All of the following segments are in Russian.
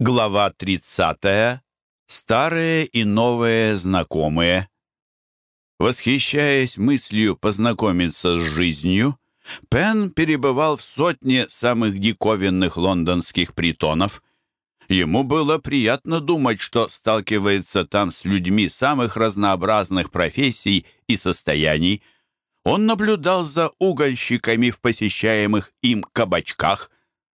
Глава 30. Старые и новые знакомые. Восхищаясь мыслью познакомиться с жизнью, Пен перебывал в сотне самых диковинных лондонских притонов. Ему было приятно думать, что сталкивается там с людьми самых разнообразных профессий и состояний. Он наблюдал за угольщиками в посещаемых им кабачках,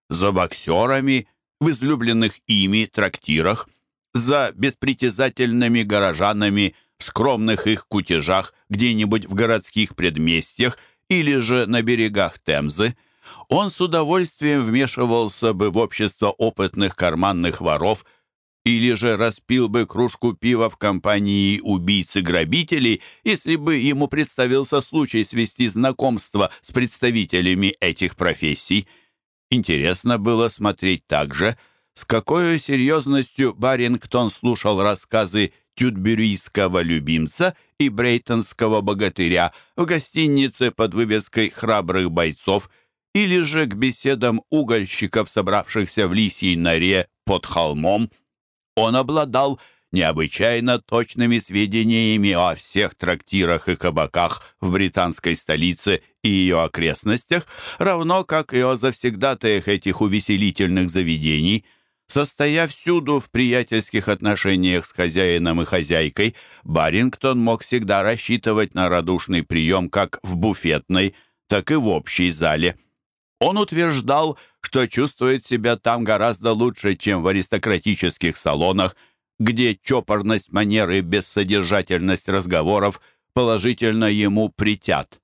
за боксерами – в излюбленных ими трактирах, за беспритязательными горожанами в скромных их кутежах где-нибудь в городских предместьях или же на берегах Темзы, он с удовольствием вмешивался бы в общество опытных карманных воров или же распил бы кружку пива в компании убийц и грабителей, если бы ему представился случай свести знакомство с представителями этих профессий – Интересно было смотреть также, с какой серьезностью Барингтон слушал рассказы тютберийского любимца и брейтонского богатыря в гостинице под вывеской «Храбрых бойцов» или же к беседам угольщиков, собравшихся в лисьей норе под холмом. Он обладал необычайно точными сведениями о всех трактирах и кабаках в британской столице и ее окрестностях, равно как и о завсегдатаях этих увеселительных заведений. Состоя всюду в приятельских отношениях с хозяином и хозяйкой, Барингтон мог всегда рассчитывать на радушный прием как в буфетной, так и в общей зале. Он утверждал, что чувствует себя там гораздо лучше, чем в аристократических салонах – где чопорность манеры и бессодержательность разговоров положительно ему притят.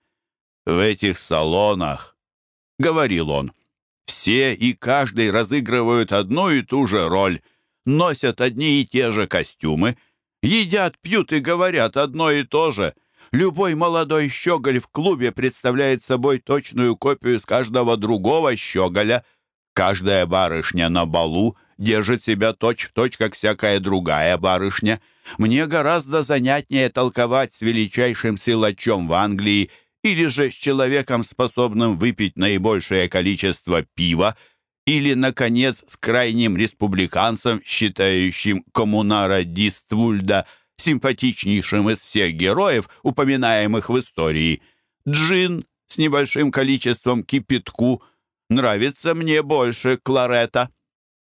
«В этих салонах», — говорил он, — «все и каждый разыгрывают одну и ту же роль, носят одни и те же костюмы, едят, пьют и говорят одно и то же». Любой молодой щеголь в клубе представляет собой точную копию с каждого другого щеголя. Каждая барышня на балу держит себя точь-в-точь, точь, как всякая другая барышня. Мне гораздо занятнее толковать с величайшим силачом в Англии или же с человеком, способным выпить наибольшее количество пива, или, наконец, с крайним республиканцем, считающим коммунара Диствульда симпатичнейшим из всех героев, упоминаемых в истории. Джин с небольшим количеством кипятку нравится мне больше кларета.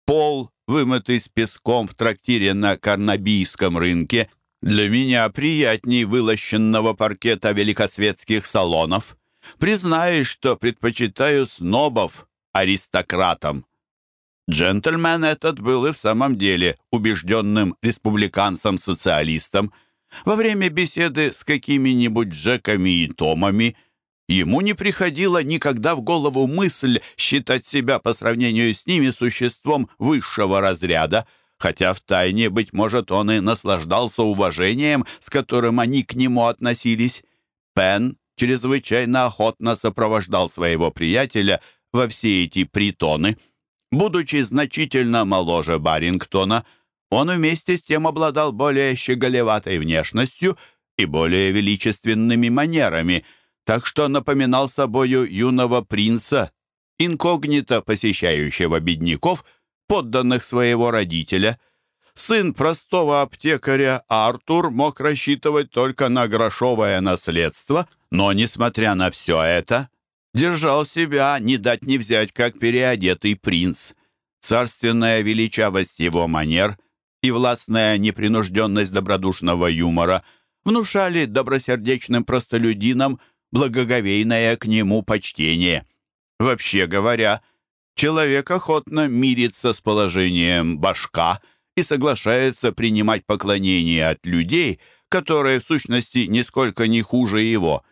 Пол, вымытый с песком в трактире на Карнабийском рынке, для меня приятней вылощенного паркета великосветских салонов. Признаюсь, что предпочитаю снобов аристократам. Джентльмен этот был и в самом деле убежденным республиканцем-социалистом. Во время беседы с какими-нибудь Джеками и Томами – Ему не приходила никогда в голову мысль считать себя по сравнению с ними существом высшего разряда, хотя в тайне, быть может, он и наслаждался уважением, с которым они к нему относились. Пен чрезвычайно охотно сопровождал своего приятеля во все эти притоны. Будучи значительно моложе Барингтона, он вместе с тем обладал более щеголеватой внешностью и более величественными манерами — так что напоминал собою юного принца, инкогнито посещающего бедняков, подданных своего родителя. Сын простого аптекаря Артур мог рассчитывать только на грошовое наследство, но, несмотря на все это, держал себя не дать не взять, как переодетый принц. Царственная величавость его манер и властная непринужденность добродушного юмора внушали добросердечным простолюдинам благоговейное к нему почтение. Вообще говоря, человек охотно мирится с положением башка и соглашается принимать поклонение от людей, которые в сущности нисколько не хуже его.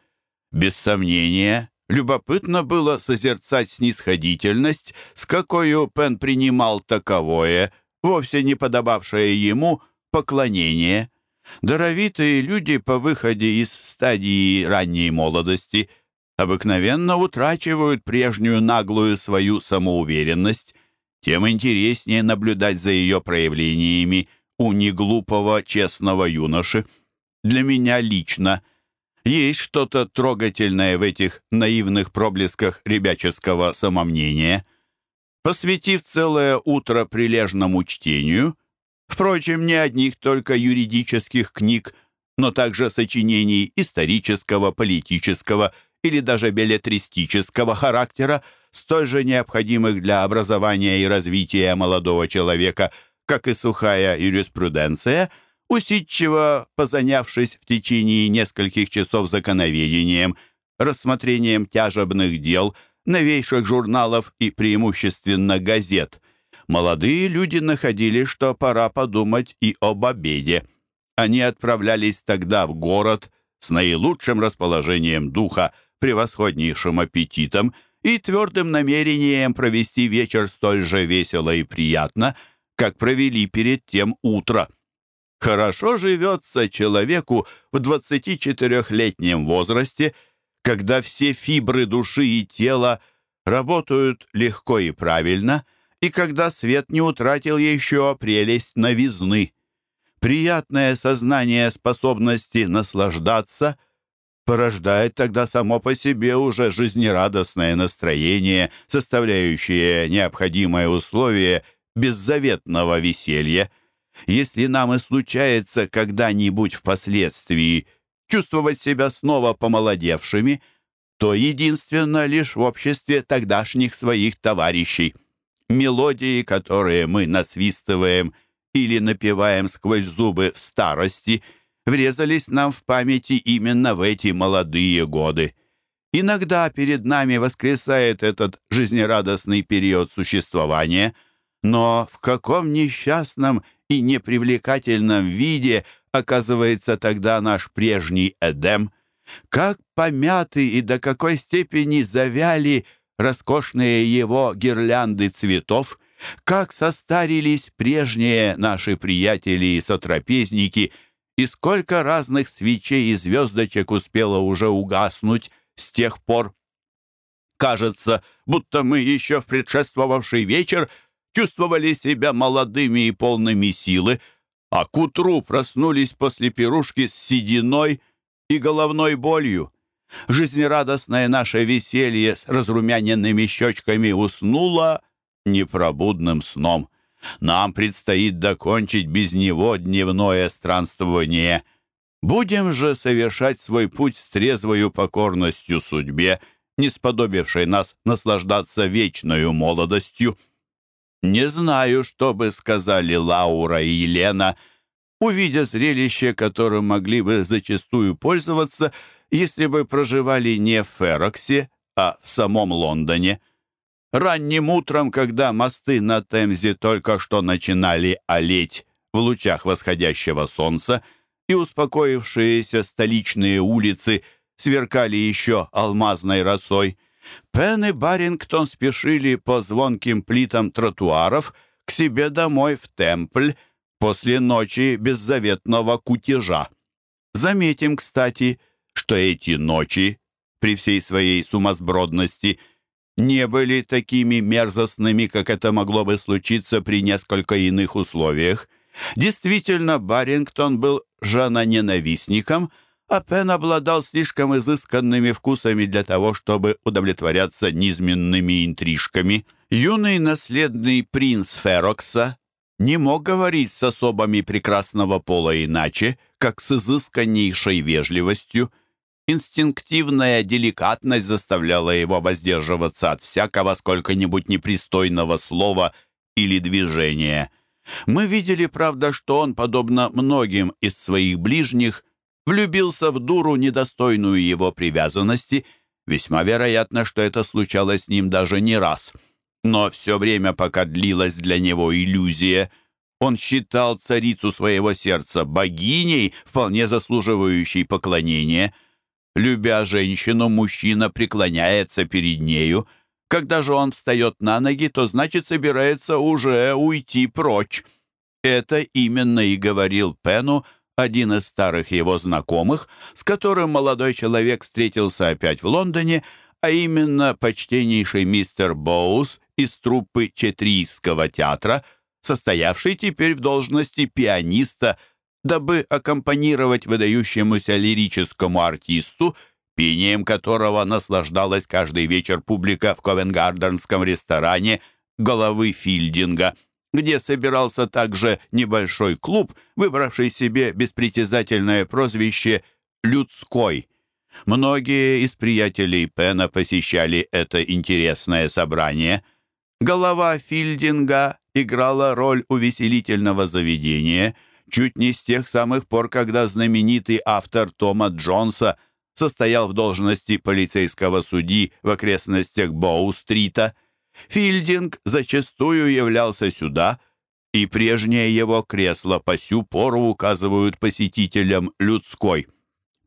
Без сомнения, любопытно было созерцать снисходительность, с какой Пен принимал таковое, вовсе не подобавшее ему, поклонение – Даровитые люди по выходе из стадии ранней молодости обыкновенно утрачивают прежнюю наглую свою самоуверенность, тем интереснее наблюдать за ее проявлениями у неглупого, честного юноши. Для меня лично есть что-то трогательное в этих наивных проблесках ребяческого самомнения. Посвятив целое утро прилежному чтению, впрочем, не одних только юридических книг, но также сочинений исторического, политического или даже билетристического характера, столь же необходимых для образования и развития молодого человека, как и сухая юриспруденция, усидчиво позанявшись в течение нескольких часов законоведением, рассмотрением тяжебных дел – новейших журналов и преимущественно газет, молодые люди находили, что пора подумать и об обеде. Они отправлялись тогда в город с наилучшим расположением духа, превосходнейшим аппетитом и твердым намерением провести вечер столь же весело и приятно, как провели перед тем утро. Хорошо живется человеку в 24-летнем возрасте – когда все фибры души и тела работают легко и правильно, и когда свет не утратил еще прелесть новизны. Приятное сознание способности наслаждаться порождает тогда само по себе уже жизнерадостное настроение, составляющее необходимое условие беззаветного веселья. Если нам и случается когда-нибудь впоследствии – чувствовать себя снова помолодевшими, то единственно лишь в обществе тогдашних своих товарищей. Мелодии, которые мы насвистываем или напеваем сквозь зубы в старости, врезались нам в памяти именно в эти молодые годы. Иногда перед нами воскресает этот жизнерадостный период существования, но в каком несчастном и непривлекательном виде – оказывается тогда наш прежний Эдем, как помяты и до какой степени завяли роскошные его гирлянды цветов, как состарились прежние наши приятели и сотрапезники, и сколько разных свечей и звездочек успело уже угаснуть с тех пор. Кажется, будто мы еще в предшествовавший вечер чувствовали себя молодыми и полными силы, а к утру проснулись после пирушки с сединой и головной болью. Жизнерадостное наше веселье с разрумяненными щечками уснуло непробудным сном. Нам предстоит докончить без него дневное странствование. Будем же совершать свой путь с трезвою покорностью судьбе, не сподобившей нас наслаждаться вечною молодостью. Не знаю, что бы сказали Лаура и Елена, увидя зрелище, которым могли бы зачастую пользоваться, если бы проживали не в Фероксе, а в самом Лондоне. Ранним утром, когда мосты на Темзе только что начинали олеть в лучах восходящего солнца, и успокоившиеся столичные улицы сверкали еще алмазной росой, Пен и Барингтон спешили по звонким плитам тротуаров к себе домой в Темпль после ночи беззаветного кутежа. Заметим, кстати, что эти ночи, при всей своей сумасбродности, не были такими мерзостными, как это могло бы случиться при несколько иных условиях. Действительно, Барингтон был женоненавистником — а Пен обладал слишком изысканными вкусами для того, чтобы удовлетворяться низменными интрижками. Юный наследный принц Ферокса не мог говорить с особами прекрасного пола иначе, как с изысканнейшей вежливостью. Инстинктивная деликатность заставляла его воздерживаться от всякого сколько-нибудь непристойного слова или движения. Мы видели, правда, что он, подобно многим из своих ближних, влюбился в дуру, недостойную его привязанности. Весьма вероятно, что это случалось с ним даже не раз. Но все время, пока длилась для него иллюзия, он считал царицу своего сердца богиней, вполне заслуживающей поклонения. Любя женщину, мужчина преклоняется перед нею. Когда же он встает на ноги, то значит собирается уже уйти прочь. Это именно и говорил Пену, один из старых его знакомых, с которым молодой человек встретился опять в Лондоне, а именно почтеннейший мистер Боус из труппы Четрийского театра, состоявший теперь в должности пианиста, дабы аккомпанировать выдающемуся лирическому артисту, пением которого наслаждалась каждый вечер публика в Ковенгарденском ресторане головы Филдинга, где собирался также небольшой клуб, выбравший себе беспритязательное прозвище «Людской». Многие из приятелей Пена посещали это интересное собрание. Голова Филдинга играла роль увеселительного заведения чуть не с тех самых пор, когда знаменитый автор Тома Джонса состоял в должности полицейского судьи в окрестностях Боу-стрита. Филдинг зачастую являлся сюда, и прежнее его кресло по сю пору указывают посетителям людской.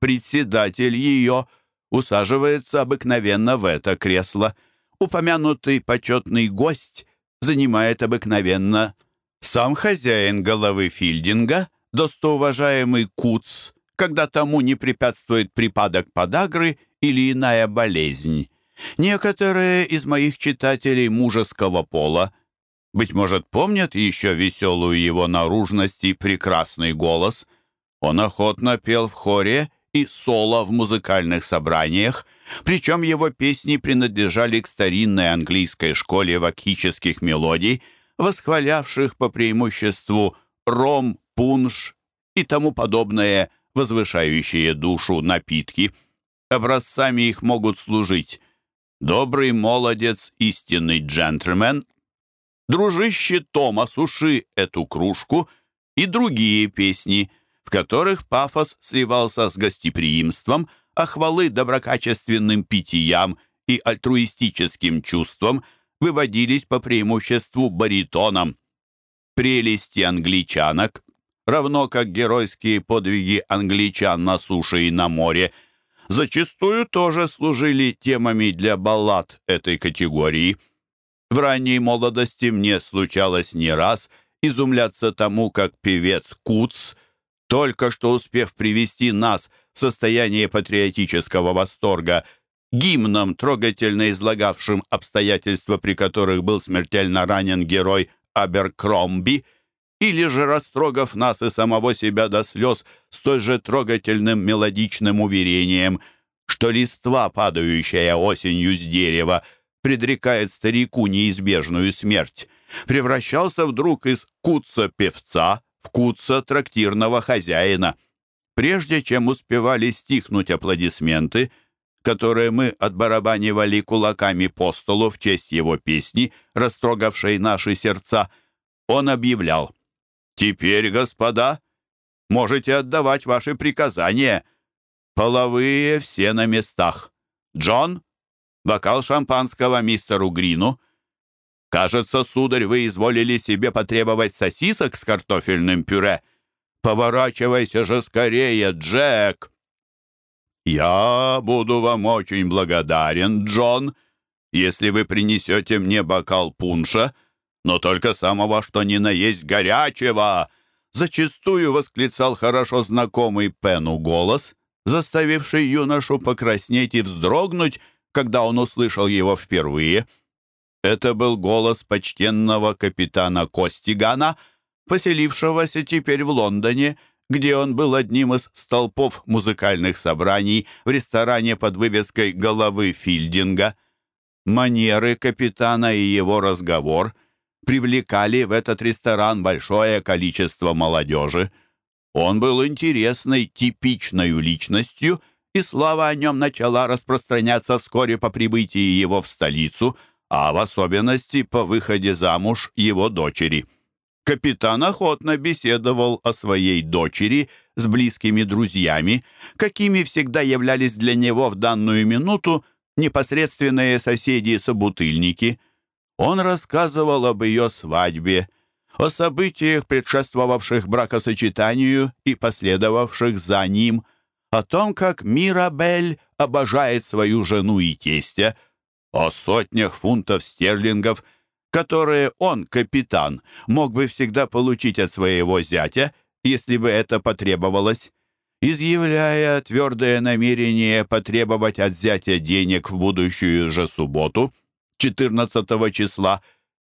Председатель ее усаживается обыкновенно в это кресло. Упомянутый почетный гость занимает обыкновенно сам хозяин головы Филдинга, достоуважаемый Куц, когда тому не препятствует припадок подагры или иная болезнь. Некоторые из моих читателей мужеского пола, быть может, помнят еще веселую его наружность и прекрасный голос. Он охотно пел в хоре и соло в музыкальных собраниях, причем его песни принадлежали к старинной английской школе вакхических мелодий, восхвалявших по преимуществу ром, пунш и тому подобное возвышающие душу напитки. Образцами их могут служить добрый молодец, истинный джентльмен, дружище Тома, суши эту кружку и другие песни, в которых пафос сливался с гостеприимством, а хвалы доброкачественным питьям и альтруистическим чувством выводились по преимуществу баритоном. Прелести англичанок, равно как геройские подвиги англичан на суше и на море, зачастую тоже служили темами для баллад этой категории. В ранней молодости мне случалось не раз изумляться тому, как певец Куц, только что успев привести нас в состояние патриотического восторга, гимном, трогательно излагавшим обстоятельства, при которых был смертельно ранен герой Аберкромби, или же растрогав нас и самого себя до слез с той же трогательным мелодичным уверением, что листва, падающая осенью с дерева, предрекает старику неизбежную смерть, превращался вдруг из куца-певца в куца-трактирного хозяина. Прежде чем успевали стихнуть аплодисменты, которые мы отбарабанивали кулаками по столу в честь его песни, растрогавшей наши сердца, он объявлял «Теперь, господа, можете отдавать ваши приказания. Половые все на местах. Джон, бокал шампанского мистеру Грину. Кажется, сударь, вы изволили себе потребовать сосисок с картофельным пюре. Поворачивайся же скорее, Джек!» «Я буду вам очень благодарен, Джон, если вы принесете мне бокал пунша, но только самого что ни на есть горячего!» Зачастую восклицал хорошо знакомый Пену голос, заставивший юношу покраснеть и вздрогнуть, когда он услышал его впервые. Это был голос почтенного капитана Костигана, поселившегося теперь в Лондоне, где он был одним из столпов музыкальных собраний в ресторане под вывеской «Головы Филдинга». Манеры капитана и его разговор привлекали в этот ресторан большое количество молодежи. Он был интересной, типичной личностью, и слава о нем начала распространяться вскоре по прибытии его в столицу, а в особенности по выходе замуж его дочери. Капитан охотно беседовал о своей дочери с близкими друзьями, какими всегда являлись для него в данную минуту непосредственные соседи-собутыльники. Он рассказывал об ее свадьбе, о событиях, предшествовавших бракосочетанию и последовавших за ним, о том, как Мирабель обожает свою жену и тестя, о сотнях фунтов стерлингов – которые он, капитан, мог бы всегда получить от своего зятя, если бы это потребовалось, изъявляя твердое намерение потребовать от зятя денег в будущую же субботу, 14 числа,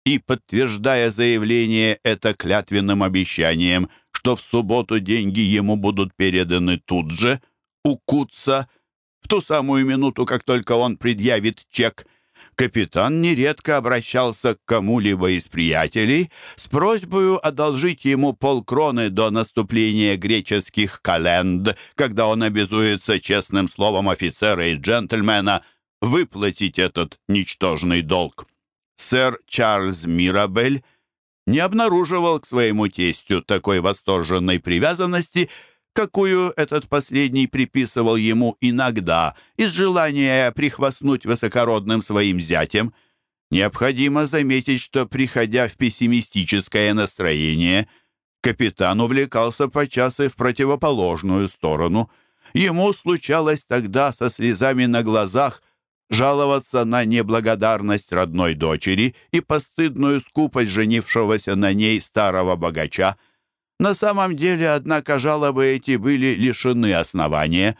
и подтверждая заявление это клятвенным обещанием, что в субботу деньги ему будут переданы тут же, у Кутца, в ту самую минуту, как только он предъявит чек – капитан нередко обращался к кому-либо из приятелей с просьбой одолжить ему полкроны до наступления греческих календ, когда он обязуется честным словом офицера и джентльмена выплатить этот ничтожный долг. Сэр Чарльз Мирабель не обнаруживал к своему тестю такой восторженной привязанности, какую этот последний приписывал ему иногда из желания прихвастнуть высокородным своим зятем. Необходимо заметить, что, приходя в пессимистическое настроение, капитан увлекался подчас и в противоположную сторону. Ему случалось тогда со слезами на глазах жаловаться на неблагодарность родной дочери и постыдную скупость женившегося на ней старого богача — на самом деле, однако, жалобы эти были лишены основания.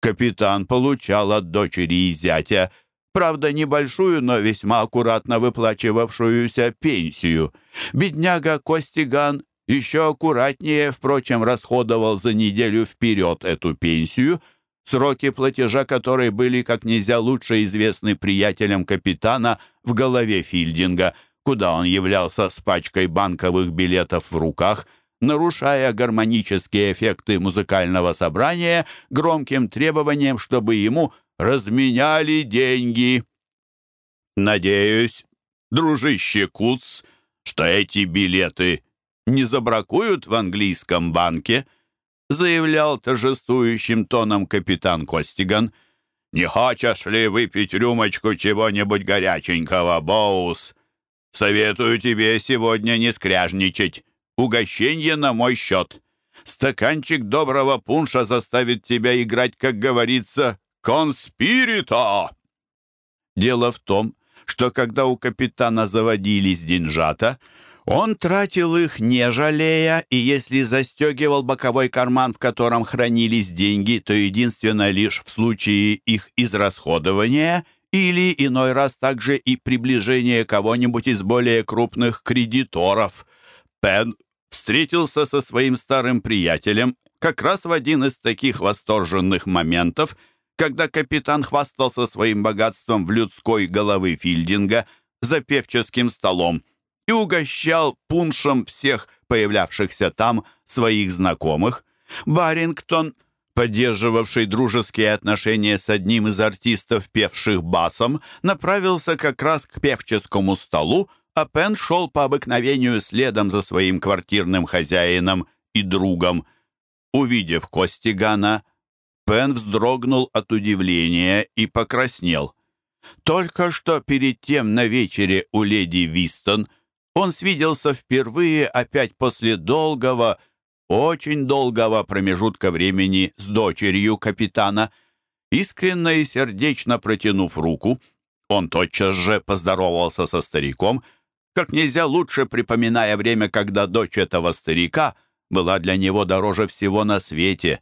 Капитан получал от дочери и зятя, правда, небольшую, но весьма аккуратно выплачивавшуюся пенсию. Бедняга Костиган еще аккуратнее, впрочем, расходовал за неделю вперед эту пенсию, сроки платежа которой были как нельзя лучше известны приятелям капитана в голове Филдинга, куда он являлся с пачкой банковых билетов в руках – нарушая гармонические эффекты музыкального собрания громким требованием, чтобы ему разменяли деньги. «Надеюсь, дружище Куц, что эти билеты не забракуют в английском банке», заявлял торжествующим тоном капитан Костиган. «Не хочешь ли выпить рюмочку чего-нибудь горяченького, Боус? Советую тебе сегодня не скряжничать. Угощение на мой счет. Стаканчик доброго пунша заставит тебя играть, как говорится, конспирито. Дело в том, что когда у капитана заводились деньжата, он тратил их не жалея, и если застегивал боковой карман, в котором хранились деньги, то единственно лишь в случае их израсходования или иной раз также и приближения кого-нибудь из более крупных кредиторов. Пен встретился со своим старым приятелем как раз в один из таких восторженных моментов, когда капитан хвастался своим богатством в людской головы Филдинга за певческим столом и угощал пуншем всех появлявшихся там своих знакомых. Барингтон, поддерживавший дружеские отношения с одним из артистов, певших басом, направился как раз к певческому столу, а Пен шел по обыкновению следом за своим квартирным хозяином и другом. Увидев Костигана, Пен вздрогнул от удивления и покраснел. Только что перед тем на вечере у леди Вистон он свиделся впервые опять после долгого, очень долгого промежутка времени с дочерью капитана. Искренно и сердечно протянув руку, он тотчас же поздоровался со стариком — как нельзя лучше припоминая время, когда дочь этого старика была для него дороже всего на свете.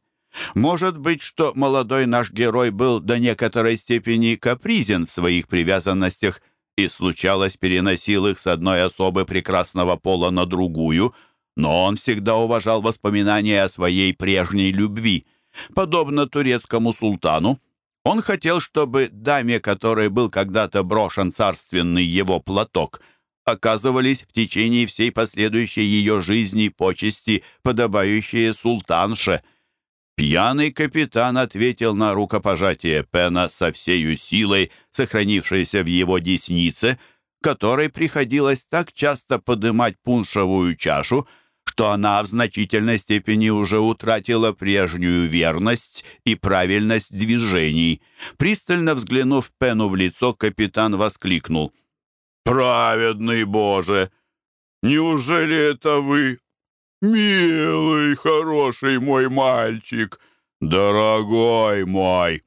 Может быть, что молодой наш герой был до некоторой степени капризен в своих привязанностях и случалось переносил их с одной особы прекрасного пола на другую, но он всегда уважал воспоминания о своей прежней любви. Подобно турецкому султану, он хотел, чтобы даме, которой был когда-то брошен царственный его платок, оказывались в течение всей последующей ее жизни почести, подобающие султанше. Пьяный капитан ответил на рукопожатие Пена со всею силой, сохранившейся в его деснице, которой приходилось так часто подымать пуншевую чашу, что она в значительной степени уже утратила прежнюю верность и правильность движений. Пристально взглянув Пену в лицо, капитан воскликнул. «Праведный Боже! Неужели это вы? Милый, хороший мой мальчик, дорогой мой!»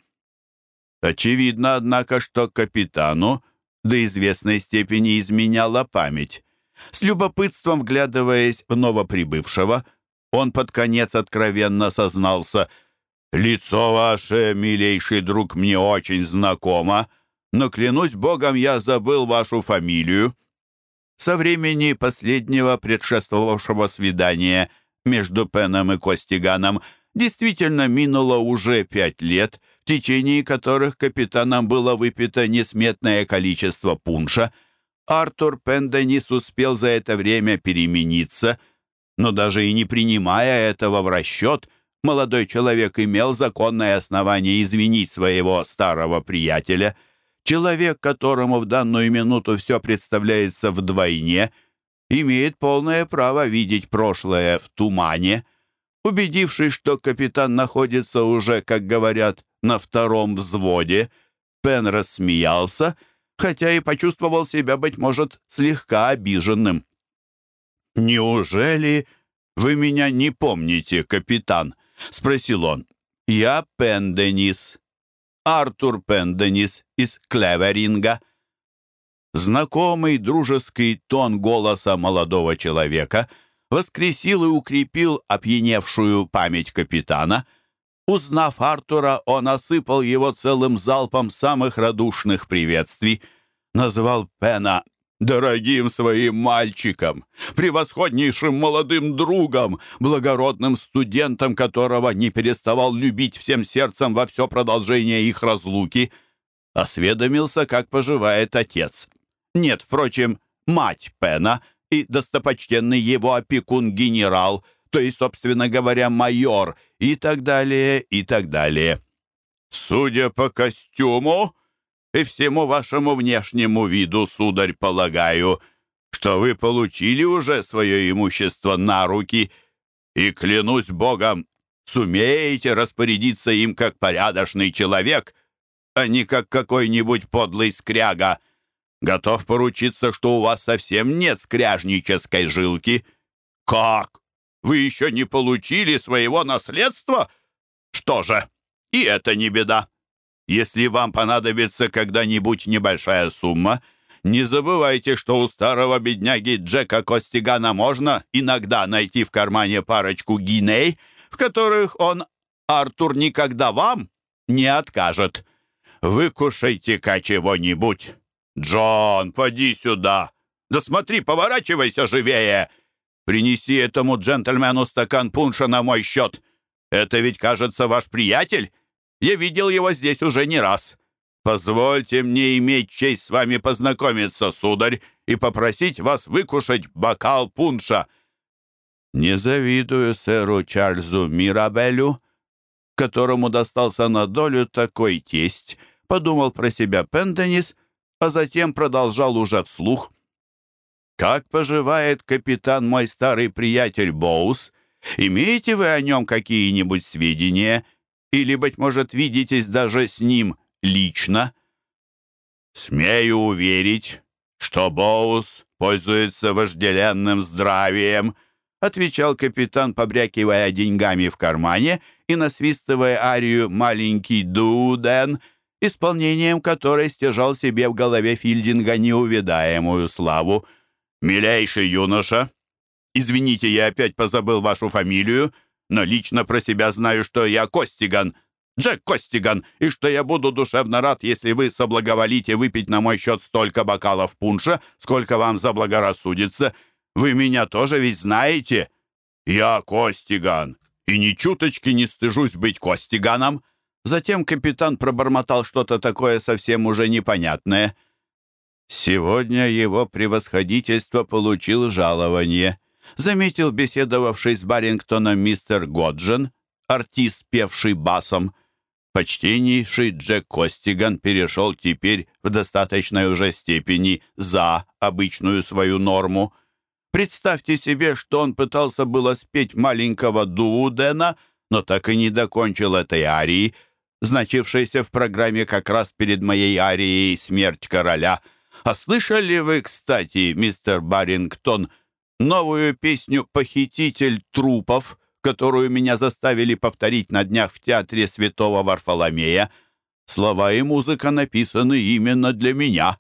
Очевидно, однако, что капитану до известной степени изменяла память. С любопытством вглядываясь в новоприбывшего, он под конец откровенно сознался «Лицо ваше, милейший друг, мне очень знакомо, но, клянусь богом, я забыл вашу фамилию». Со времени последнего предшествовавшего свидания между Пеном и Костиганом действительно минуло уже пять лет, в течение которых капитаном было выпито несметное количество пунша. Артур Пенденис успел за это время перемениться, но даже и не принимая этого в расчет, молодой человек имел законное основание извинить своего старого приятеля. Человек, которому в данную минуту все представляется вдвойне, имеет полное право видеть прошлое в тумане. Убедившись, что капитан находится уже, как говорят, на втором взводе, Пен рассмеялся, хотя и почувствовал себя, быть может, слегка обиженным. «Неужели вы меня не помните, капитан?» — спросил он. «Я Пен Денис, Артур Пен Денис из Клеверинга». Знакомый дружеский тон голоса молодого человека воскресил и укрепил опьяневшую память капитана. Узнав Артура, он осыпал его целым залпом самых радушных приветствий, назвал Пена дорогим своим мальчиком, превосходнейшим молодым другом, благородным студентом, которого не переставал любить всем сердцем во все продолжение их разлуки, осведомился, как поживает отец. Нет, впрочем, мать Пена и достопочтенный его опекун-генерал, то есть, собственно говоря, майор, и так далее, и так далее. «Судя по костюму и всему вашему внешнему виду, сударь, полагаю, что вы получили уже свое имущество на руки, и, клянусь Богом, сумеете распорядиться им как порядочный человек, а не как какой-нибудь подлый скряга». Готов поручиться, что у вас совсем нет скряжнической жилки. Как? Вы еще не получили своего наследства? Что же, и это не беда. Если вам понадобится когда-нибудь небольшая сумма, не забывайте, что у старого бедняги Джека Костигана можно иногда найти в кармане парочку гиней, в которых он, Артур, никогда вам не откажет. Выкушайте-ка чего-нибудь. «Джон, поди сюда! Да смотри, поворачивайся живее! Принеси этому джентльмену стакан пунша на мой счет. Это ведь, кажется, ваш приятель. Я видел его здесь уже не раз. Позвольте мне иметь честь с вами познакомиться, сударь, и попросить вас выкушать бокал пунша». Не завидую сэру Чарльзу Мирабелю, которому достался на долю такой тесть, подумал про себя Пентенис а затем продолжал уже вслух. «Как поживает капитан мой старый приятель Боус? Имеете вы о нем какие-нибудь сведения? Или, быть может, видитесь даже с ним лично?» «Смею уверить, что Боус пользуется вожделенным здравием», отвечал капитан, побрякивая деньгами в кармане и насвистывая арию «Маленький Дуден», исполнением которой стяжал себе в голове Филдинга неувидаемую славу. «Милейший юноша, извините, я опять позабыл вашу фамилию, но лично про себя знаю, что я Костиган, Джек Костиган, и что я буду душевно рад, если вы соблаговолите выпить на мой счет столько бокалов пунша, сколько вам заблагорассудится. Вы меня тоже ведь знаете? Я Костиган, и ни чуточки не стыжусь быть Костиганом». Затем капитан пробормотал что-то такое совсем уже непонятное. «Сегодня его превосходительство получил жалование», заметил беседовавший с Барингтоном мистер Годжен, артист, певший басом. Почтеннейший Джек Костиган перешел теперь в достаточной уже степени за обычную свою норму. Представьте себе, что он пытался было спеть маленького Дуудена, но так и не докончил этой арии — значившейся в программе как раз перед моей арией «Смерть короля». А слышали вы, кстати, мистер Барингтон, новую песню «Похититель трупов», которую меня заставили повторить на днях в театре Святого Варфоломея? Слова и музыка написаны именно для меня.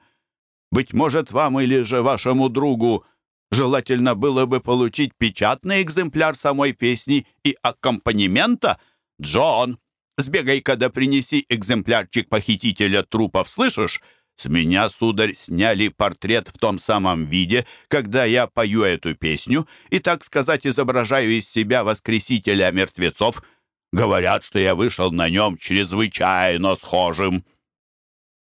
Быть может, вам или же вашему другу желательно было бы получить печатный экземпляр самой песни и аккомпанемента? Джон, Сбегай-ка да принеси экземплярчик похитителя трупов, слышишь? С меня, сударь, сняли портрет в том самом виде, когда я пою эту песню и, так сказать, изображаю из себя воскресителя мертвецов. Говорят, что я вышел на нем чрезвычайно схожим».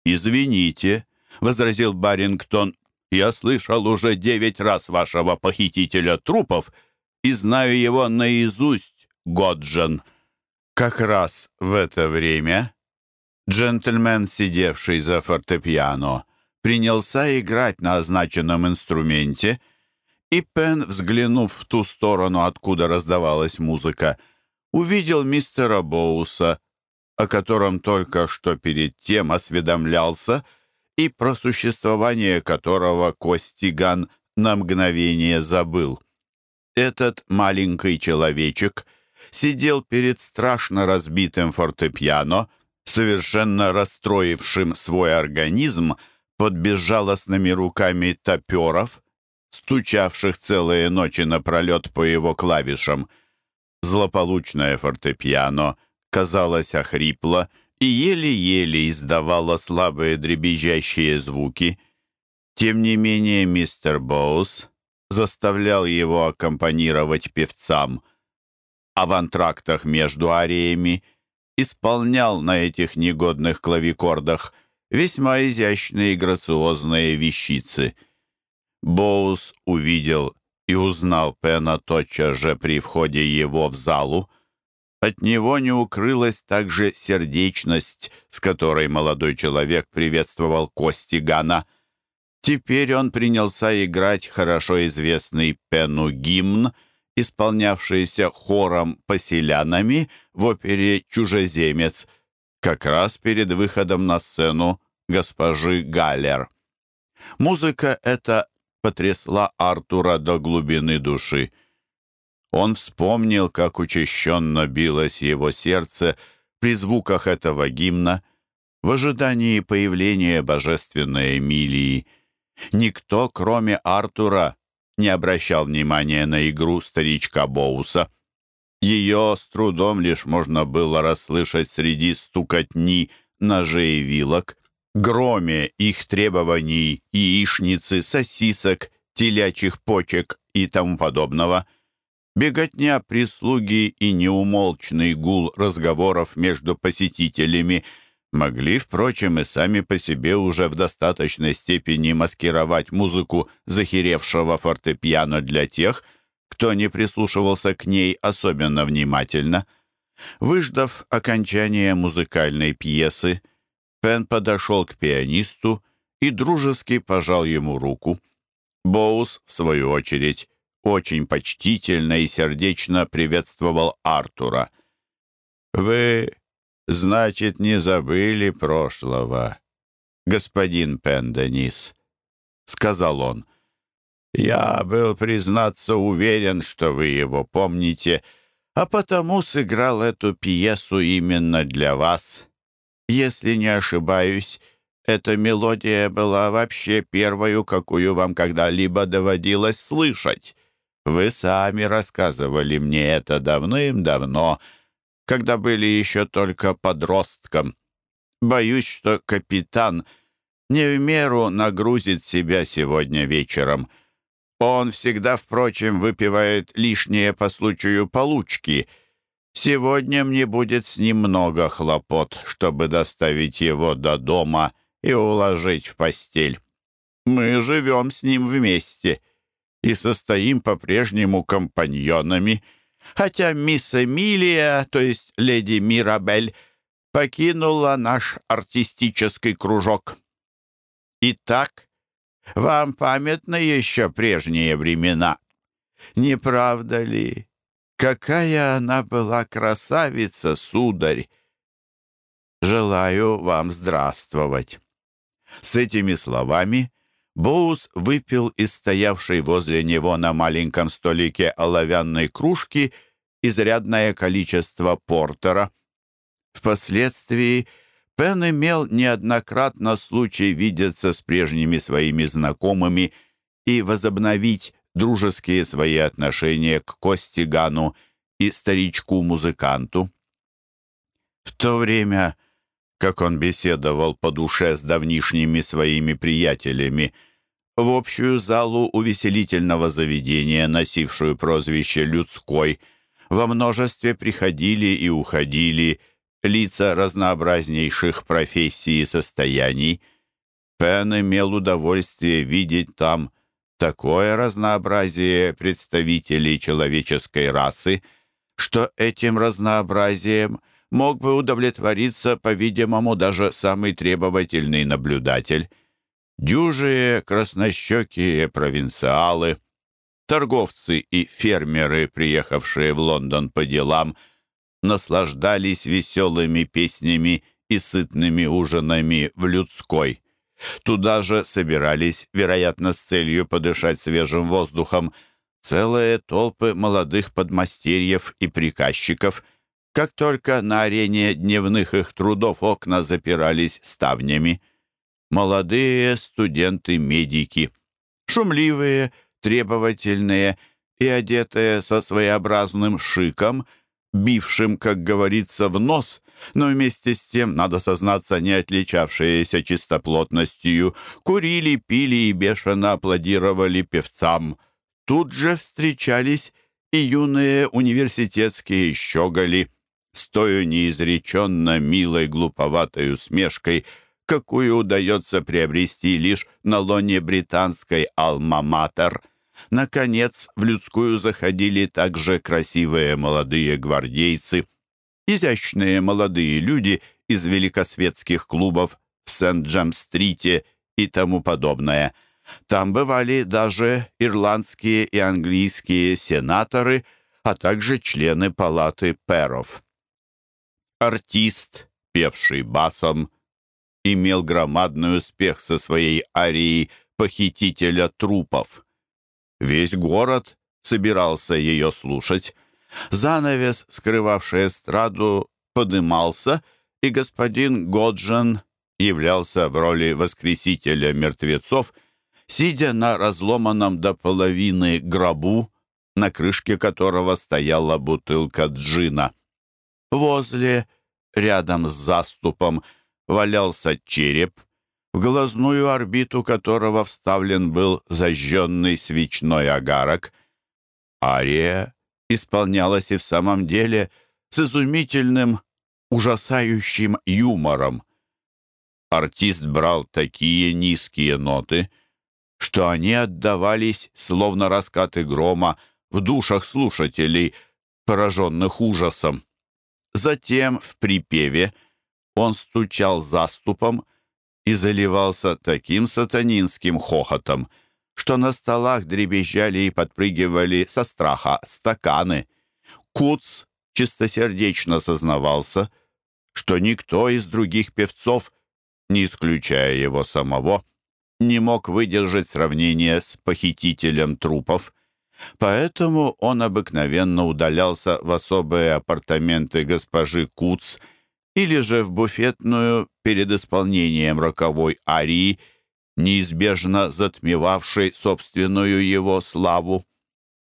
«Извините», — возразил Барингтон, «я слышал уже девять раз вашего похитителя трупов и знаю его наизусть, Годжен». Как раз в это время джентльмен, сидевший за фортепиано, принялся играть на означенном инструменте, и Пен, взглянув в ту сторону, откуда раздавалась музыка, увидел мистера Боуса, о котором только что перед тем осведомлялся, и про существование которого Костиган на мгновение забыл. Этот маленький человечек сидел перед страшно разбитым фортепиано, совершенно расстроившим свой организм под безжалостными руками топеров, стучавших целые ночи напролет по его клавишам. Злополучное фортепиано, казалось, охрипло и еле-еле издавало слабые дребезжащие звуки. Тем не менее мистер Боус заставлял его аккомпанировать певцам, а в антрактах между ариями исполнял на этих негодных клавикордах весьма изящные и грациозные вещицы. Боус увидел и узнал Пена тотчас же при входе его в залу. От него не укрылась также сердечность, с которой молодой человек приветствовал Кости Гана. Теперь он принялся играть хорошо известный Пену гимн, исполнявшийся хором поселянами в опере «Чужеземец», как раз перед выходом на сцену госпожи Галлер. Музыка эта потрясла Артура до глубины души. Он вспомнил, как учащенно билось его сердце при звуках этого гимна в ожидании появления божественной Эмилии. Никто, кроме Артура, не обращал внимания на игру старичка Боуса. Ее с трудом лишь можно было расслышать среди стукотни ножей и вилок, громе их требований, яичницы, сосисок, телячьих почек и тому подобного. Беготня прислуги и неумолчный гул разговоров между посетителями — могли, впрочем, и сами по себе уже в достаточной степени маскировать музыку захеревшего фортепиано для тех, кто не прислушивался к ней особенно внимательно. Выждав окончания музыкальной пьесы, Пен подошел к пианисту и дружески пожал ему руку. Боус, в свою очередь, очень почтительно и сердечно приветствовал Артура. «Вы Значит, не забыли прошлого, господин Пенденис, — сказал он. Я был, признаться, уверен, что вы его помните, а потому сыграл эту пьесу именно для вас. Если не ошибаюсь, эта мелодия была вообще первою, какую вам когда-либо доводилось слышать. Вы сами рассказывали мне это давным-давно, — когда были еще только подростком. Боюсь, что капитан не в меру нагрузит себя сегодня вечером. Он всегда, впрочем, выпивает лишнее по случаю получки. Сегодня мне будет с ним много хлопот, чтобы доставить его до дома и уложить в постель. Мы живем с ним вместе и состоим по-прежнему компаньонами — хотя мисс Эмилия, то есть леди Мирабель, покинула наш артистический кружок. Итак, вам памятны еще прежние времена? Не правда ли? Какая она была красавица, сударь! Желаю вам здравствовать. С этими словами Боус выпил из стоявшей возле него на маленьком столике оловянной кружки изрядное количество портера. Впоследствии Пен имел неоднократно случай видеться с прежними своими знакомыми и возобновить дружеские свои отношения к Костигану и старичку-музыканту. В то время как он беседовал по душе с давнишними своими приятелями, в общую залу увеселительного заведения, носившую прозвище «Людской», Во множестве приходили и уходили лица разнообразнейших профессий и состояний. Пен имел удовольствие видеть там такое разнообразие представителей человеческой расы, что этим разнообразием мог бы удовлетвориться, по-видимому, даже самый требовательный наблюдатель. Дюжие краснощекие провинциалы, торговцы и фермеры, приехавшие в Лондон по делам, наслаждались веселыми песнями и сытными ужинами в людской. Туда же собирались, вероятно, с целью подышать свежим воздухом, целые толпы молодых подмастерьев и приказчиков. Как только на арене дневных их трудов окна запирались ставнями. Молодые студенты-медики, шумливые, требовательные и одетые со своеобразным шиком, бившим, как говорится, в нос, но вместе с тем, надо сознаться, не отличавшиеся чистоплотностью, курили, пили и бешено аплодировали певцам. Тут же встречались и юные университетские щеголи с той неизреченно милой глуповатой усмешкой, какую удается приобрести лишь на лоне британской «Алма-Матер», Наконец, в людскую заходили также красивые молодые гвардейцы, изящные молодые люди из великосветских клубов в Сент-Джем-стрите и тому подобное. Там бывали даже ирландские и английские сенаторы, а также члены палаты перов. Артист, певший басом, имел громадный успех со своей арией «Похитителя трупов». Весь город собирался ее слушать. Занавес, скрывавший эстраду, подымался, и господин Годжен являлся в роли воскресителя мертвецов, сидя на разломанном до половины гробу, на крышке которого стояла бутылка джина. Возле, рядом с заступом, валялся череп, в глазную орбиту которого вставлен был зажженный свечной агарок. Ария исполнялась и в самом деле с изумительным, ужасающим юмором. Артист брал такие низкие ноты, что они отдавались, словно раскаты грома, в душах слушателей, пораженных ужасом. Затем в припеве он стучал заступом, и заливался таким сатанинским хохотом, что на столах дребезжали и подпрыгивали со страха стаканы. Куц чистосердечно сознавался, что никто из других певцов, не исключая его самого, не мог выдержать сравнение с похитителем трупов, поэтому он обыкновенно удалялся в особые апартаменты госпожи Куц или же в буфетную перед исполнением роковой арии, неизбежно затмевавшей собственную его славу.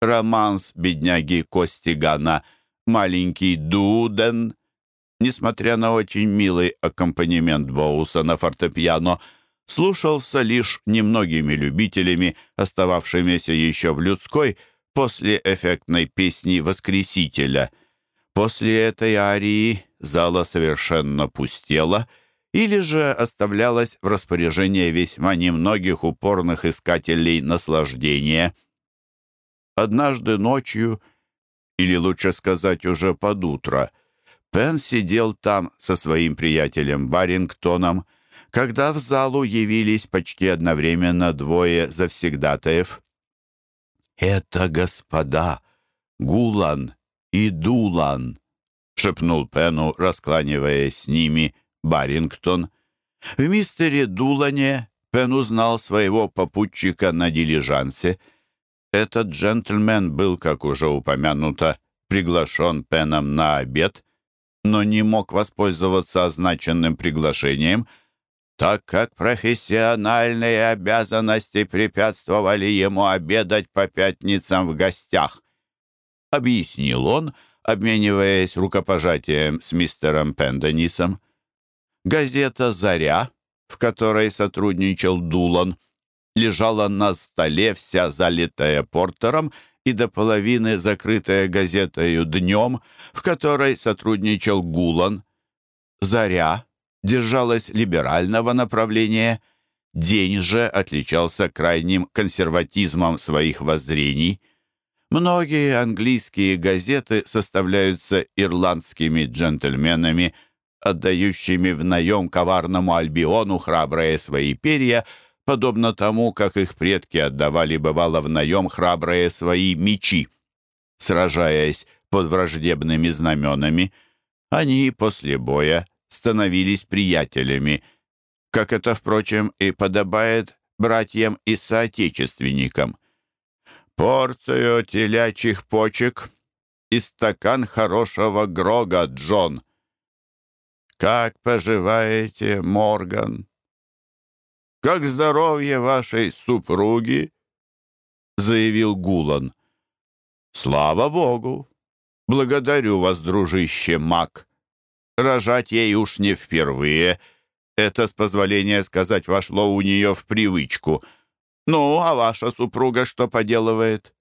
Романс бедняги Костигана «Маленький Дуден», несмотря на очень милый аккомпанемент Боуса на фортепиано, слушался лишь немногими любителями, остававшимися еще в людской, после эффектной песни «Воскресителя». После этой арии зала совершенно пустела или же оставлялась в распоряжение весьма немногих упорных искателей наслаждения. Однажды ночью, или лучше сказать уже под утро, Пен сидел там со своим приятелем Барингтоном, когда в залу явились почти одновременно двое завсегдатаев. «Это господа Гулан и Дулан», — шепнул Пену, раскланиваясь с ними, Барингтон. В мистере Дулане Пен узнал своего попутчика на дилижансе. Этот джентльмен был, как уже упомянуто, приглашен Пеном на обед, но не мог воспользоваться означенным приглашением, так как профессиональные обязанности препятствовали ему обедать по пятницам в гостях. Объяснил он, — обмениваясь рукопожатием с мистером Пенденисом. Газета «Заря», в которой сотрудничал Дулан, лежала на столе, вся залитая портером, и до половины закрытая газетою «Днем», в которой сотрудничал Гулан. «Заря» держалась либерального направления, «День» же отличался крайним консерватизмом своих воззрений. Многие английские газеты составляются ирландскими джентльменами, отдающими в наем коварному Альбиону храбрые свои перья — подобно тому, как их предки отдавали бывало в наем храбрые свои мечи. Сражаясь под враждебными знаменами, они после боя становились приятелями, как это, впрочем, и подобает братьям и соотечественникам. «Порцию телячьих почек и стакан хорошего грога, Джон!» «Как поживаете, Морган?» «Как здоровье вашей супруги?» — заявил Гулан. «Слава Богу! Благодарю вас, дружище Мак. Рожать ей уж не впервые. Это, с позволения сказать, вошло у нее в привычку. Ну, а ваша супруга что поделывает?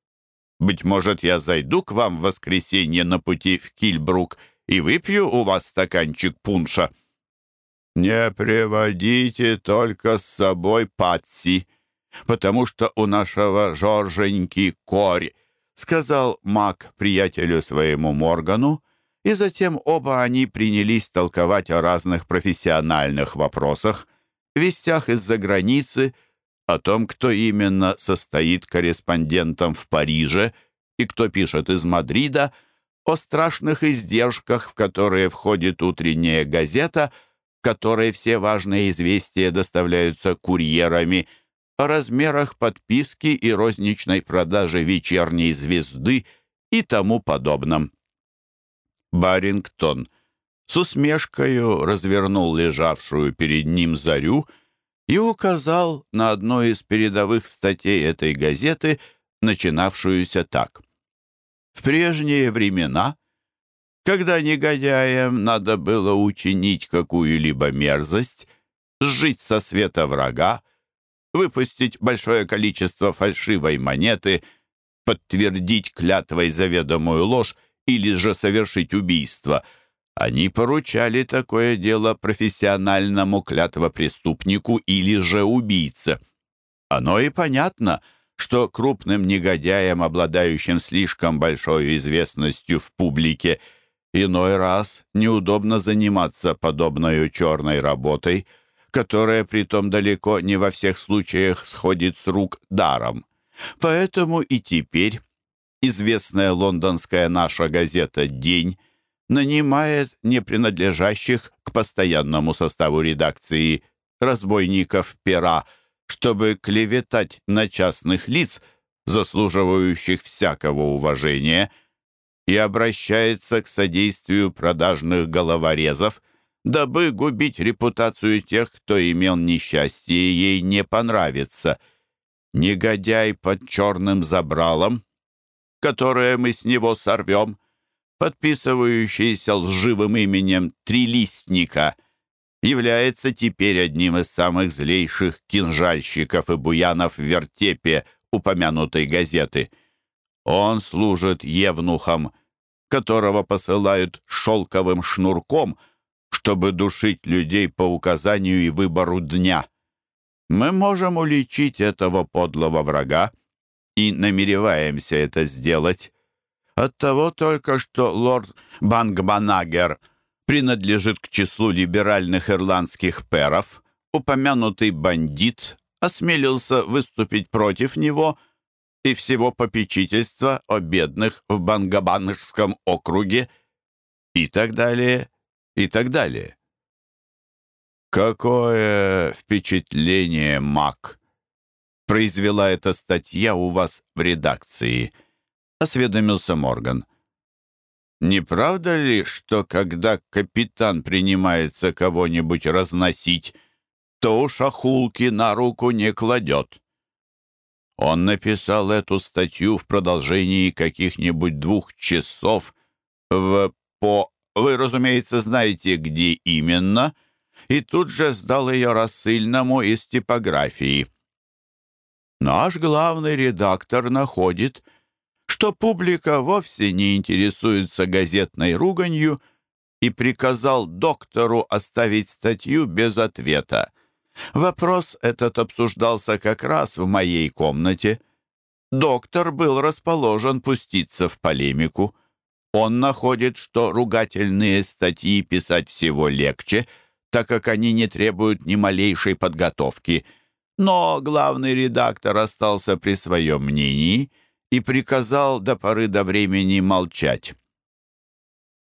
Быть может, я зайду к вам в воскресенье на пути в Кильбрук и выпью у вас стаканчик пунша?» «Не приводите только с собой Патси, потому что у нашего Жорженьки корь», сказал маг приятелю своему Моргану, и затем оба они принялись толковать о разных профессиональных вопросах, вестях из-за границы, о том, кто именно состоит корреспондентом в Париже и кто пишет из Мадрида, о страшных издержках, в которые входит утренняя газета — которой все важные известия доставляются курьерами, о размерах подписки и розничной продажи вечерней звезды и тому подобном. Барингтон с усмешкою развернул лежавшую перед ним зарю и указал на одну из передовых статей этой газеты, начинавшуюся так. В прежние времена когда негодяям надо было учинить какую-либо мерзость, сжить со света врага, выпустить большое количество фальшивой монеты, подтвердить клятвой заведомую ложь или же совершить убийство. Они поручали такое дело профессиональному клятвопреступнику или же убийце. Оно и понятно, что крупным негодяям, обладающим слишком большой известностью в публике, Иной раз неудобно заниматься подобной черной работой, которая притом далеко не во всех случаях сходит с рук даром. Поэтому и теперь известная лондонская наша газета «День» нанимает не принадлежащих к постоянному составу редакции разбойников пера, чтобы клеветать на частных лиц, заслуживающих всякого уважения – и обращается к содействию продажных головорезов, дабы губить репутацию тех, кто имел несчастье ей не понравиться. Негодяй под черным забралом, которое мы с него сорвем, подписывающийся лживым именем Трилистника, является теперь одним из самых злейших кинжальщиков и буянов в вертепе упомянутой газеты — он служит евнухом, которого посылают шелковым шнурком, чтобы душить людей по указанию и выбору дня. Мы можем уличить этого подлого врага и намереваемся это сделать. От того только, что лорд Бангбанагер принадлежит к числу либеральных ирландских перов, упомянутый бандит осмелился выступить против него – и всего попечительства о бедных в Бангабанжском округе и так далее, и так далее. «Какое впечатление, Мак!» Произвела эта статья у вас в редакции?» — осведомился Морган. «Не правда ли, что когда капитан принимается кого-нибудь разносить, то уж охулки на руку не кладет?» Он написал эту статью в продолжении каких-нибудь двух часов в по... Вы, разумеется, знаете, где именно, и тут же сдал ее рассыльному из типографии. Наш главный редактор находит, что публика вовсе не интересуется газетной руганью и приказал доктору оставить статью без ответа. Вопрос этот обсуждался как раз в моей комнате. Доктор был расположен пуститься в полемику. Он находит, что ругательные статьи писать всего легче, так как они не требуют ни малейшей подготовки. Но главный редактор остался при своем мнении и приказал до поры до времени молчать.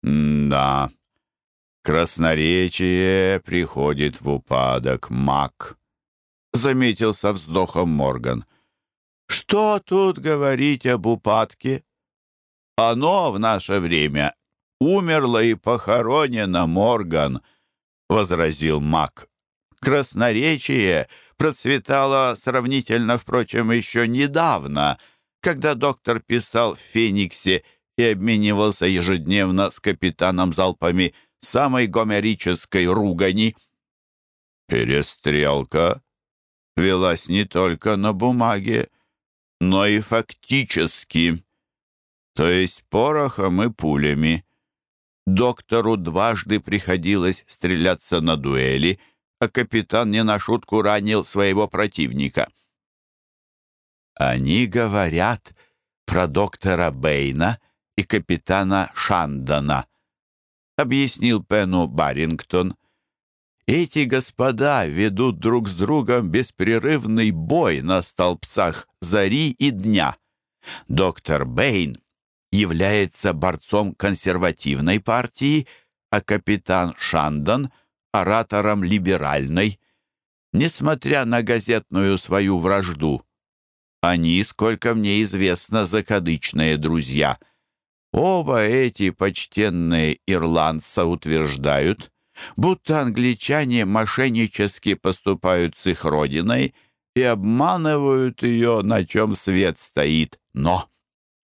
«Да, красноречие приходит в упадок, маг», — заметил со вздохом Морган. «Что тут говорить об упадке? Оно в наше время умерло и похоронено, Морган», — возразил маг. «Красноречие процветало сравнительно, впрочем, еще недавно, когда доктор писал в «Фениксе» и обменивался ежедневно с капитаном залпами самой гомерической ругани. Перестрелка велась не только на бумаге, но и фактически, то есть порохом и пулями. Доктору дважды приходилось стреляться на дуэли, а капитан не на шутку ранил своего противника. Они говорят про доктора Бэйна и капитана Шандона, объяснил Пену Барингтон. Эти господа ведут друг с другом беспрерывный бой на столбцах зари и дня. Доктор Бэйн является борцом консервативной партии, а капитан Шандон — оратором либеральной. Несмотря на газетную свою вражду, они, сколько мне известно, закадычные друзья. Оба эти почтенные ирландца утверждают, будто англичане мошеннически поступают с их родиной и обманывают ее, на чем свет стоит. Но,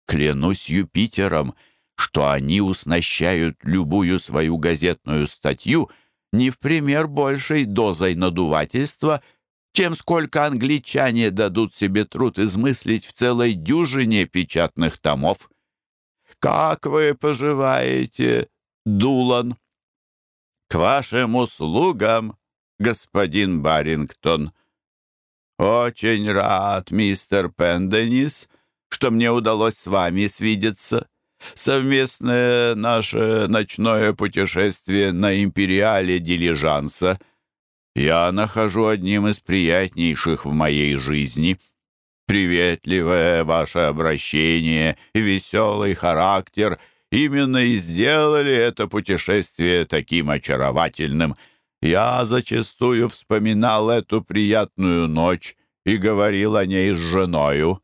клянусь Юпитером, что они уснащают любую свою газетную статью не в пример большей дозой надувательства, чем сколько англичане дадут себе труд измыслить в целой дюжине печатных томов. «Как вы поживаете, Дулан?» «К вашим услугам, господин Барингтон». «Очень рад, мистер Пенденис, что мне удалось с вами свидеться. Совместное наше ночное путешествие на империале дилижанса — я нахожу одним из приятнейших в моей жизни. Приветливое ваше обращение и веселый характер именно и сделали это путешествие таким очаровательным. Я зачастую вспоминал эту приятную ночь и говорил о ней с женою.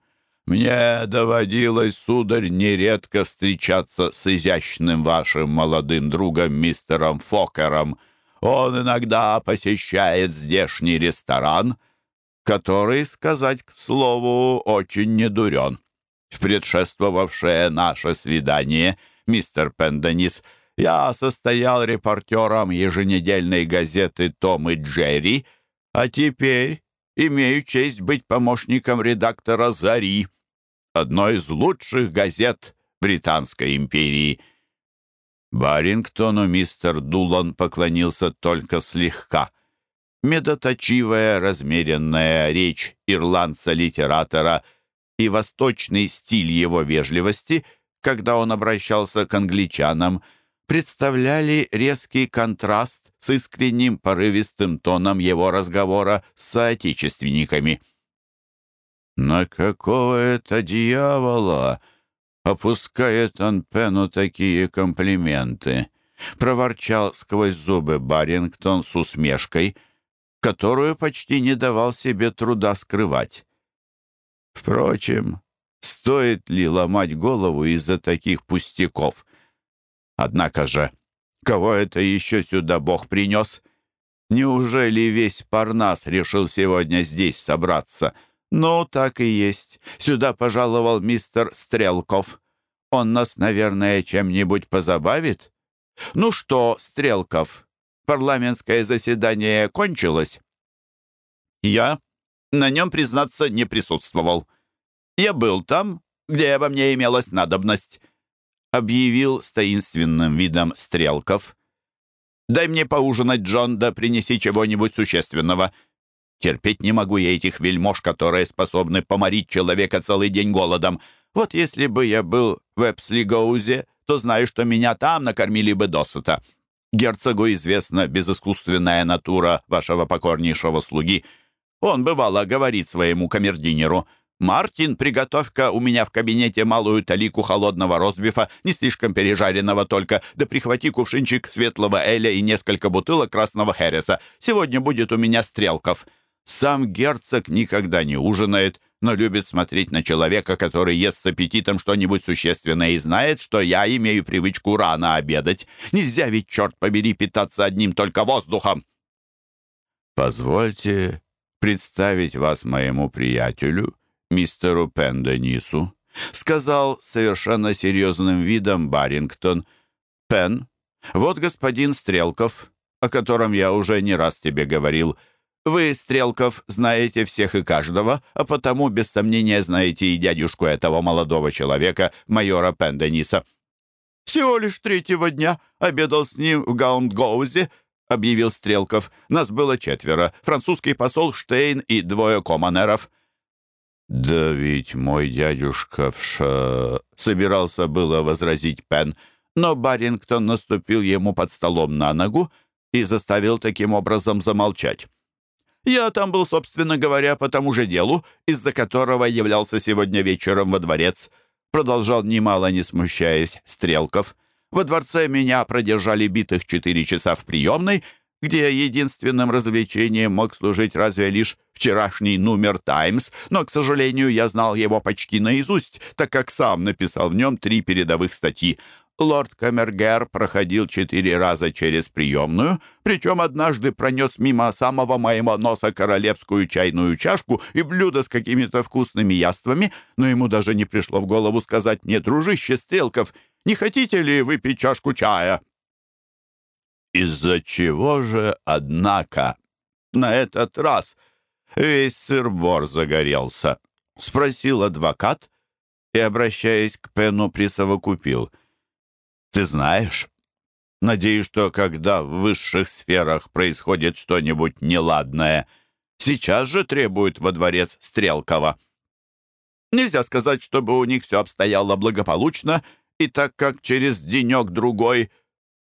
Мне доводилось, сударь, нередко встречаться с изящным вашим молодым другом мистером Фокером — он иногда посещает здешний ресторан, который, сказать к слову, очень недурен. В предшествовавшее наше свидание, мистер Пенденис, я состоял репортером еженедельной газеты «Том и Джерри», а теперь имею честь быть помощником редактора «Зари», одной из лучших газет Британской империи — Барингтону мистер Дулан поклонился только слегка. Медоточивая, размеренная речь ирландца-литератора и восточный стиль его вежливости, когда он обращался к англичанам, представляли резкий контраст с искренним порывистым тоном его разговора с соотечественниками. «На какого это дьявола?» опускает он Пену такие комплименты», — проворчал сквозь зубы Барингтон с усмешкой, которую почти не давал себе труда скрывать. Впрочем, стоит ли ломать голову из-за таких пустяков? Однако же, кого это еще сюда Бог принес? Неужели весь Парнас решил сегодня здесь собраться — «Ну, так и есть. Сюда пожаловал мистер Стрелков. Он нас, наверное, чем-нибудь позабавит? Ну что, Стрелков, парламентское заседание кончилось?» «Я на нем, признаться, не присутствовал. Я был там, где во мне имелась надобность», — объявил с таинственным видом Стрелков. «Дай мне поужинать, Джон, да принеси чего-нибудь существенного. Терпеть не могу я этих вельмож, которые способны поморить человека целый день голодом. Вот если бы я был в Эпслигоузе, то знаю, что меня там накормили бы досыта. Герцогу известна безыскусственная натура вашего покорнейшего слуги. Он, бывало, говорит своему камердинеру — «Мартин, приготовь-ка у меня в кабинете малую талику холодного розбифа, не слишком пережаренного только, да прихвати кувшинчик светлого эля и несколько бутылок красного хереса. Сегодня будет у меня стрелков». Сам герцог никогда не ужинает, но любит смотреть на человека, который ест с аппетитом что-нибудь существенное и знает, что я имею привычку рано обедать. Нельзя ведь, черт побери, питаться одним только воздухом. «Позвольте представить вас моему приятелю, мистеру Пенденису», сказал совершенно серьезным видом Барингтон. «Пен, вот господин Стрелков, о котором я уже не раз тебе говорил. Вы, Стрелков, знаете всех и каждого, а потому, без сомнения, знаете и дядюшку этого молодого человека, майора Пендениса». «Всего лишь третьего дня обедал с ним в Гаундгоузе», — объявил Стрелков. «Нас было четверо. Французский посол Штейн и двое команеров». «Да ведь мой дядюшка в ша...» — собирался было возразить Пен, но Барингтон наступил ему под столом на ногу и заставил таким образом замолчать. «Я там был, собственно говоря, по тому же делу, из-за которого являлся сегодня вечером во дворец», продолжал немало не смущаясь Стрелков. «Во дворце меня продержали битых четыре часа в приемной, где единственным развлечением мог служить разве лишь вчерашний номер «Таймс», но, к сожалению, я знал его почти наизусть, так как сам написал в нем три передовых статьи. Лорд Камергер проходил четыре раза через приемную, причем однажды пронес мимо самого моего носа королевскую чайную чашку и блюдо с какими-то вкусными яствами, но ему даже не пришло в голову сказать мне, дружище Стрелков, не хотите ли выпить чашку чая? Из-за чего же, однако, на этот раз весь сыр-бор загорелся? Спросил адвокат и, обращаясь к Пену, присовокупил. Ты знаешь, надеюсь, что когда в высших сферах происходит что-нибудь неладное, сейчас же требуют во дворец Стрелкова. Нельзя сказать, чтобы у них все обстояло благополучно, и так как через денек-другой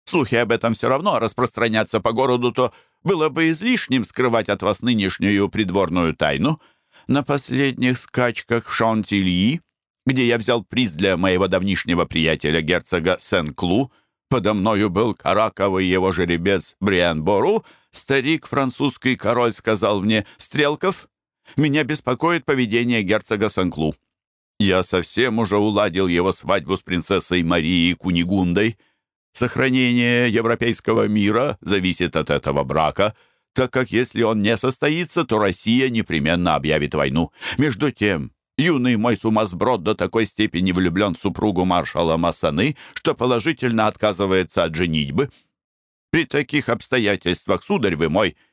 слухи об этом все равно распространятся по городу, то было бы излишним скрывать от вас нынешнюю придворную тайну. На последних скачках в Шантильи, где я взял приз для моего давнишнего приятеля герцога Сен-Клу, подо мною был караковый его жеребец Бриан Бору, старик французский король сказал мне «Стрелков, меня беспокоит поведение герцога Сен-Клу». Я совсем уже уладил его свадьбу с принцессой Марией Кунигундой. Сохранение европейского мира зависит от этого брака, так как если он не состоится, то Россия непременно объявит войну. Между тем, юный мой сумасброд до такой степени влюблен в супругу маршала Массаны, что положительно отказывается от женитьбы. При таких обстоятельствах, сударь вы мой, —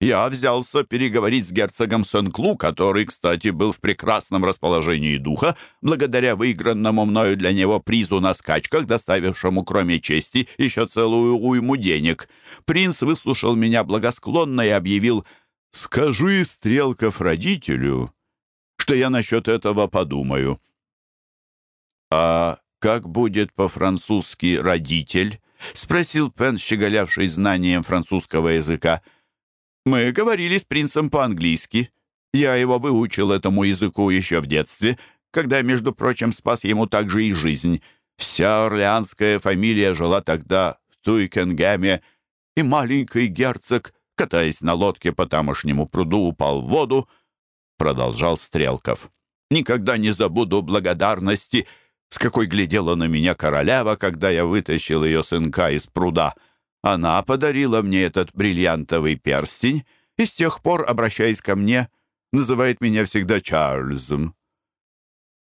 я взялся переговорить с герцогом Сен-Клу, который, кстати, был в прекрасном расположении духа, благодаря выигранному мною для него призу на скачках, доставившему, кроме чести, еще целую уйму денег. Принц выслушал меня благосклонно и объявил «Скажи, Стрелков, родителю, что я насчет этого подумаю». «А как будет по-французски «родитель»?» — спросил Пен, щеголявший знанием французского языка. — мы говорили с принцем по-английски. Я его выучил этому языку еще в детстве, когда, между прочим, спас ему также и жизнь. Вся орлеанская фамилия жила тогда в Туйкенгеме, и маленький герцог, катаясь на лодке по тамошнему пруду, упал в воду, продолжал Стрелков. «Никогда не забуду благодарности, с какой глядела на меня королева, когда я вытащил ее сынка из пруда». Она подарила мне этот бриллиантовый перстень и с тех пор, обращаясь ко мне, называет меня всегда Чарльзом.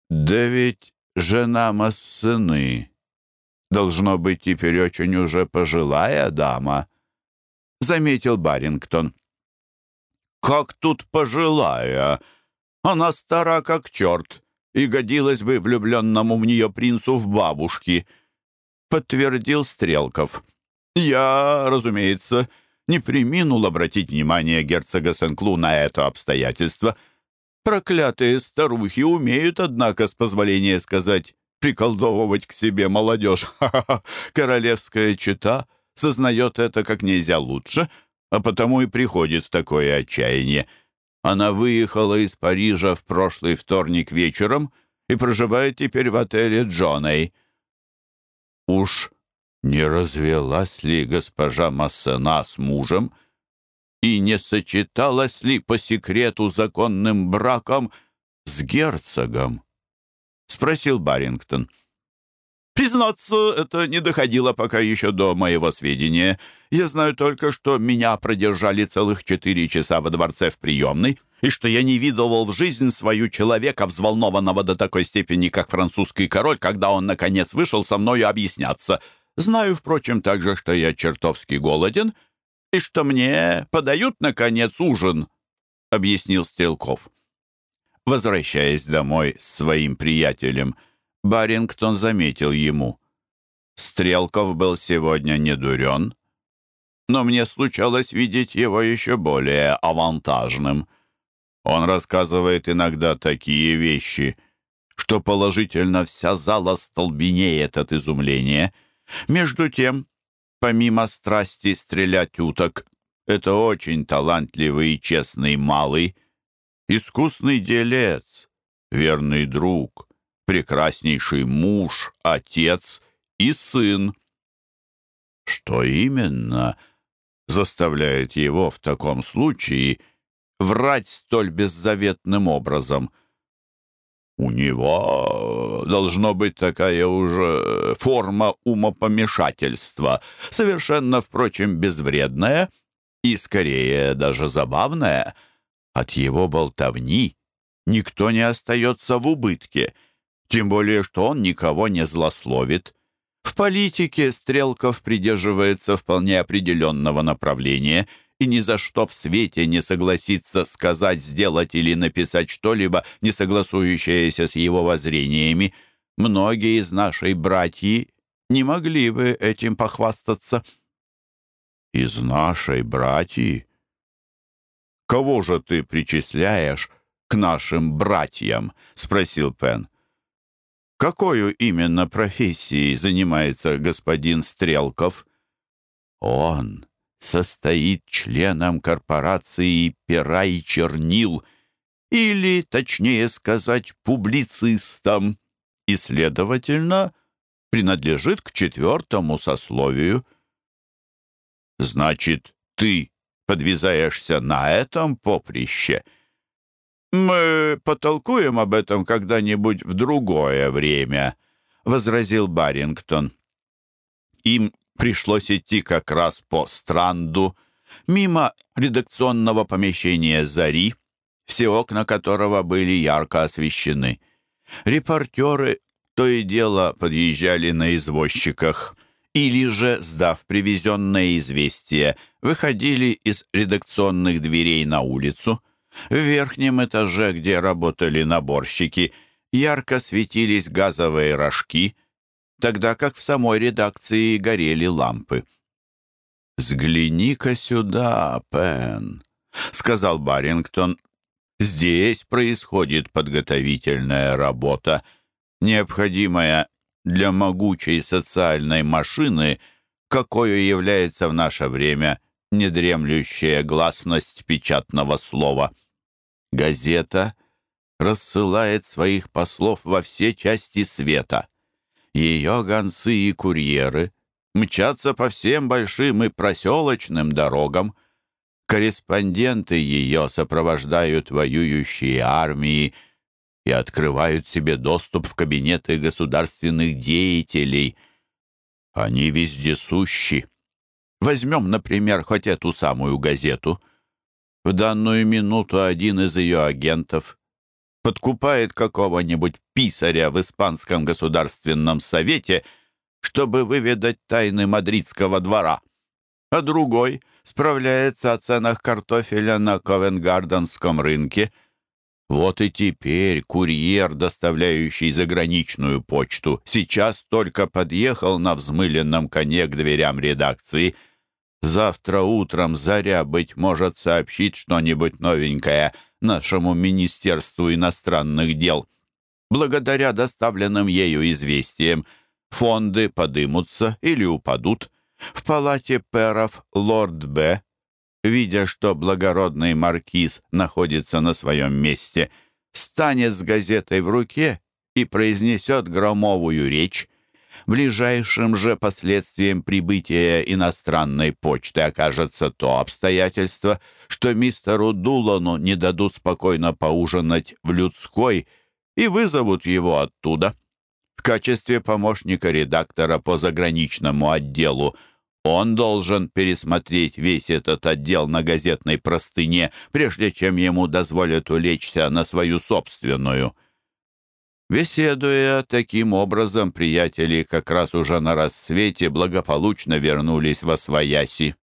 Да ведь жена Массыны должно быть теперь очень уже пожилая дама, заметил Барингтон. Как тут пожилая? Она стара как черт и годилась бы влюбленному в нее принцу в бабушки», — подтвердил Стрелков. «Я, разумеется, не приминул обратить внимание герцога Сен-Клу на это обстоятельство. Проклятые старухи умеют, однако, с позволения сказать, приколдовывать к себе молодежь. Ха-ха-ха! Королевская чета сознает это как нельзя лучше, а потому и приходит в такое отчаяние. Она выехала из Парижа в прошлый вторник вечером и проживает теперь в отеле Джоней. Уж не развелась ли госпожа Массена с мужем и не сочеталась ли по секрету законным браком с герцогом? — спросил Барингтон. «Признаться, это не доходило пока еще до моего сведения. Я знаю только, что меня продержали целых четыре часа во дворце в приемной, и что я не видывал в жизнь свою человека, взволнованного до такой степени, как французский король, когда он, наконец, вышел со мною объясняться. Знаю, впрочем, также, что я чертовски голоден, и что мне подают, наконец, ужин», — объяснил Стрелков. Возвращаясь домой с своим приятелем, Барингтон заметил ему. Стрелков был сегодня не дурен, но мне случалось видеть его еще более авантажным. Он рассказывает иногда такие вещи, что положительно вся зала столбенеет от изумления. Между тем, помимо страсти стрелять уток, это очень талантливый и честный малый — искусный делец, верный друг, прекраснейший муж, отец и сын. Что именно заставляет его в таком случае врать столь беззаветным образом? У него должно быть такая уже форма умопомешательства, совершенно, впрочем, безвредная и, скорее, даже забавная — от его болтовни никто не остается в убытке, тем более что он никого не злословит. В политике Стрелков придерживается вполне определенного направления и ни за что в свете не согласится сказать, сделать или написать что-либо, не согласующееся с его воззрениями. Многие из нашей братьи не могли бы этим похвастаться. «Из нашей братьи?» кого же ты причисляешь к нашим братьям?» — спросил Пен. «Какую именно профессией занимается господин Стрелков?» «Он состоит членом корпорации пера и чернил, или, точнее сказать, публицистом, и, следовательно, принадлежит к четвертому сословию». «Значит, ты подвязаешься на этом поприще. «Мы потолкуем об этом когда-нибудь в другое время», — возразил Барингтон. Им пришлось идти как раз по странду, мимо редакционного помещения «Зари», все окна которого были ярко освещены. Репортеры то и дело подъезжали на извозчиках или же, сдав привезенное известие, выходили из редакционных дверей на улицу. В верхнем этаже, где работали наборщики, ярко светились газовые рожки, тогда как в самой редакции горели лампы. «Взгляни-ка сюда, Пен», — сказал Барингтон. «Здесь происходит подготовительная работа, необходимая для могучей социальной машины, какой является в наше время недремлющая гласность печатного слова. Газета рассылает своих послов во все части света. Ее гонцы и курьеры мчатся по всем большим и проселочным дорогам. Корреспонденты ее сопровождают воюющие армии и открывают себе доступ в кабинеты государственных деятелей. Они вездесущи. Возьмем, например, хоть эту самую газету. В данную минуту один из ее агентов подкупает какого-нибудь писаря в Испанском государственном совете, чтобы выведать тайны мадридского двора, а другой справляется о ценах картофеля на Ковенгарденском рынке. Вот и теперь курьер, доставляющий заграничную почту, сейчас только подъехал на взмыленном коне к дверям редакции. Завтра утром Заря, быть может, сообщит что-нибудь новенькое нашему Министерству иностранных дел. Благодаря доставленным ею известиям фонды подымутся или упадут. В палате перов лорд Б видя, что благородный маркиз находится на своем месте, станет с газетой в руке и произнесет громовую речь. Ближайшим же последствием прибытия иностранной почты окажется то обстоятельство, что мистеру Дулану не дадут спокойно поужинать в людской и вызовут его оттуда. В качестве помощника редактора по заграничному отделу он должен пересмотреть весь этот отдел на газетной простыне, прежде чем ему дозволят улечься на свою собственную. Беседуя таким образом, приятели как раз уже на рассвете благополучно вернулись во Свояси.